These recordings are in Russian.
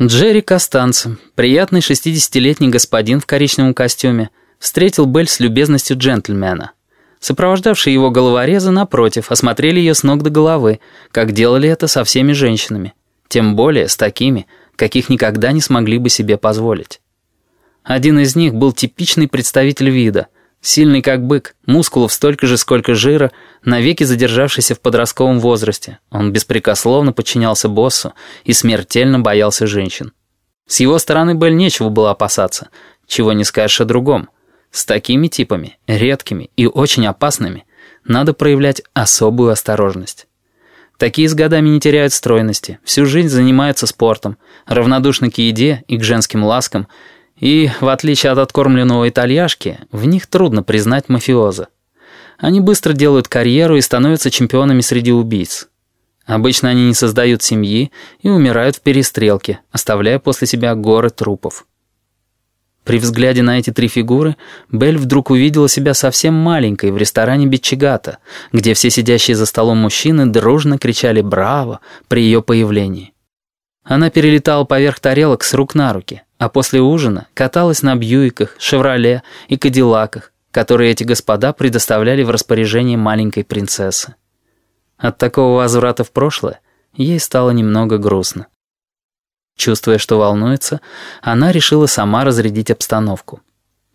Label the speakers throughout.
Speaker 1: Джерри Костанцо, приятный 60-летний господин в коричневом костюме, встретил Белль с любезностью джентльмена. Сопровождавшие его головорезы, напротив, осмотрели ее с ног до головы, как делали это со всеми женщинами. Тем более с такими, каких никогда не смогли бы себе позволить. Один из них был типичный представитель вида — Сильный как бык, мускулов столько же, сколько жира, навеки задержавшийся в подростковом возрасте. Он беспрекословно подчинялся боссу и смертельно боялся женщин. С его стороны Белль нечего было опасаться, чего не скажешь о другом. С такими типами, редкими и очень опасными, надо проявлять особую осторожность. Такие с годами не теряют стройности, всю жизнь занимаются спортом, равнодушны к еде и к женским ласкам – и, в отличие от откормленного итальяшки, в них трудно признать мафиоза. Они быстро делают карьеру и становятся чемпионами среди убийц. Обычно они не создают семьи и умирают в перестрелке, оставляя после себя горы трупов. При взгляде на эти три фигуры Белль вдруг увидела себя совсем маленькой в ресторане Бичигата, где все сидящие за столом мужчины дружно кричали «Браво!» при ее появлении. Она перелетала поверх тарелок с рук на руки, а после ужина каталась на Бьюиках, Шевроле и Кадиллаках, которые эти господа предоставляли в распоряжение маленькой принцессы. От такого возврата в прошлое ей стало немного грустно. Чувствуя, что волнуется, она решила сама разрядить обстановку.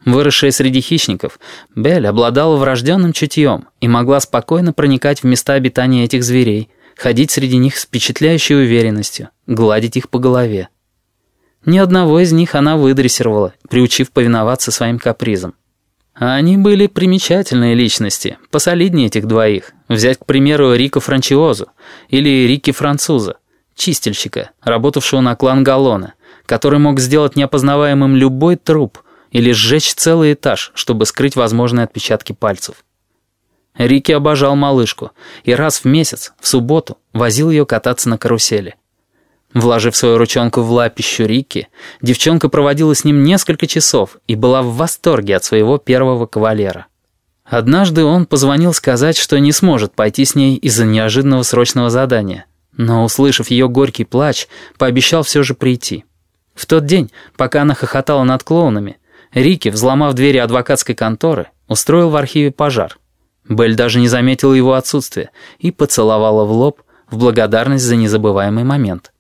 Speaker 1: Выросшая среди хищников, Белль обладала врожденным чутьем и могла спокойно проникать в места обитания этих зверей – ходить среди них с впечатляющей уверенностью, гладить их по голове. Ни одного из них она выдрессировала, приучив повиноваться своим капризам. А они были примечательные личности, посолиднее этих двоих. Взять, к примеру, Рика Франчиозу или Рики Француза, чистильщика, работавшего на клан Галлона, который мог сделать неопознаваемым любой труп или сжечь целый этаж, чтобы скрыть возможные отпечатки пальцев. Рики обожал малышку и раз в месяц, в субботу, возил ее кататься на карусели. Вложив свою ручонку в лапищу Рики, девчонка проводила с ним несколько часов и была в восторге от своего первого кавалера. Однажды он позвонил сказать, что не сможет пойти с ней из-за неожиданного срочного задания, но, услышав ее горький плач, пообещал все же прийти. В тот день, пока она хохотала над клоунами, Рики, взломав двери адвокатской конторы, устроил в архиве пожар. Белль даже не заметила его отсутствия и поцеловала в лоб в благодарность за незабываемый момент.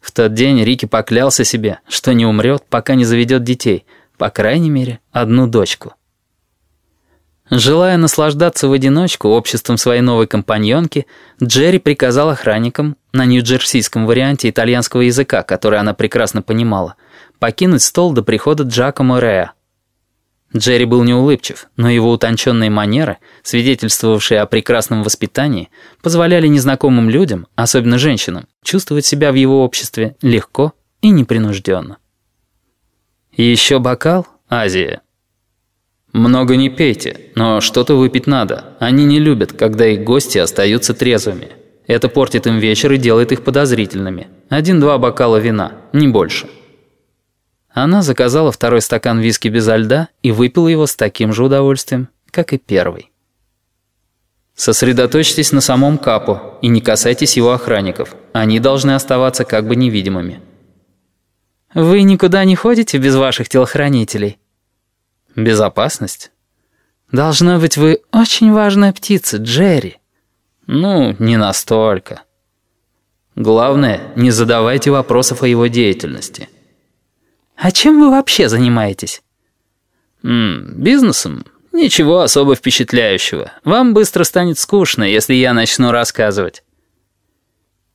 Speaker 1: В тот день Рики поклялся себе, что не умрет, пока не заведет детей, по крайней мере, одну дочку. Желая наслаждаться в одиночку обществом своей новой компаньонки, Джерри приказал охранникам, на нью-джерсийском варианте итальянского языка, который она прекрасно понимала, покинуть стол до прихода Джакомо Реа, Джерри был неулыбчив, но его утонченные манеры, свидетельствовавшие о прекрасном воспитании, позволяли незнакомым людям, особенно женщинам, чувствовать себя в его обществе легко и непринужденно. еще бокал, Азия. Много не пейте, но что-то выпить надо. Они не любят, когда их гости остаются трезвыми. Это портит им вечер и делает их подозрительными. Один-два бокала вина, не больше. Она заказала второй стакан виски без льда и выпила его с таким же удовольствием, как и первый. Сосредоточьтесь на самом Капо и не касайтесь его охранников. Они должны оставаться как бы невидимыми. «Вы никуда не ходите без ваших телохранителей?» «Безопасность?» «Должно быть, вы очень важная птица, Джерри». «Ну, не настолько». «Главное, не задавайте вопросов о его деятельности». «А чем вы вообще занимаетесь?» М -м, «Бизнесом? Ничего особо впечатляющего. Вам быстро станет скучно, если я начну рассказывать».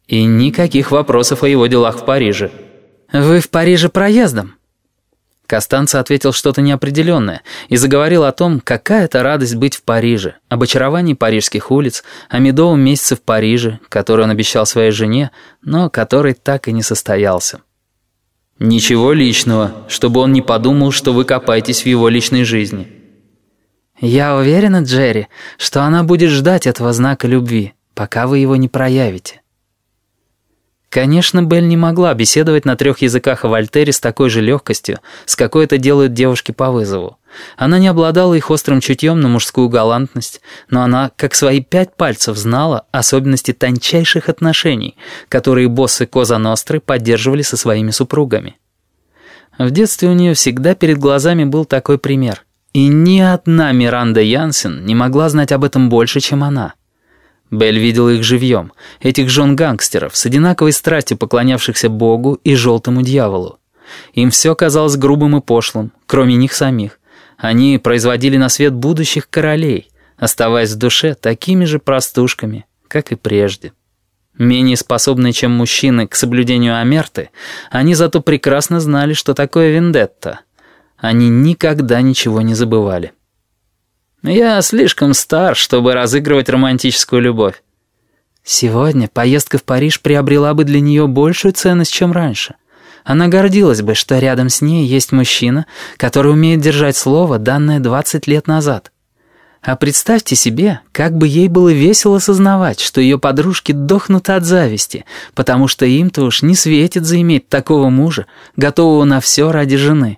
Speaker 1: «И никаких вопросов о его делах в Париже». «Вы в Париже проездом?» Костанца ответил что-то неопределенное и заговорил о том, какая это радость быть в Париже, об очаровании парижских улиц, о медовом месяце в Париже, который он обещал своей жене, но который так и не состоялся. Ничего личного, чтобы он не подумал, что вы копаетесь в его личной жизни. Я уверена, Джерри, что она будет ждать этого знака любви, пока вы его не проявите. Конечно, Белль не могла беседовать на трех языках о Вольтере с такой же легкостью, с какой это делают девушки по вызову. Она не обладала их острым чутьем на мужскую галантность, но она, как свои пять пальцев, знала особенности тончайших отношений, которые боссы Коза Ностры поддерживали со своими супругами. В детстве у нее всегда перед глазами был такой пример. И ни одна Миранда Янсен не могла знать об этом больше, чем она. Белль видела их живьем, этих жен-гангстеров, с одинаковой страстью поклонявшихся Богу и желтому дьяволу. Им все казалось грубым и пошлым, кроме них самих. Они производили на свет будущих королей, оставаясь в душе такими же простушками, как и прежде. Менее способные, чем мужчины, к соблюдению Амерты, они зато прекрасно знали, что такое вендетта. Они никогда ничего не забывали. Я слишком стар, чтобы разыгрывать романтическую любовь. Сегодня поездка в Париж приобрела бы для нее большую ценность, чем раньше. Она гордилась бы, что рядом с ней есть мужчина, который умеет держать слово, данное 20 лет назад. А представьте себе, как бы ей было весело сознавать, что ее подружки дохнут от зависти, потому что им-то уж не светит заиметь такого мужа, готового на все ради жены.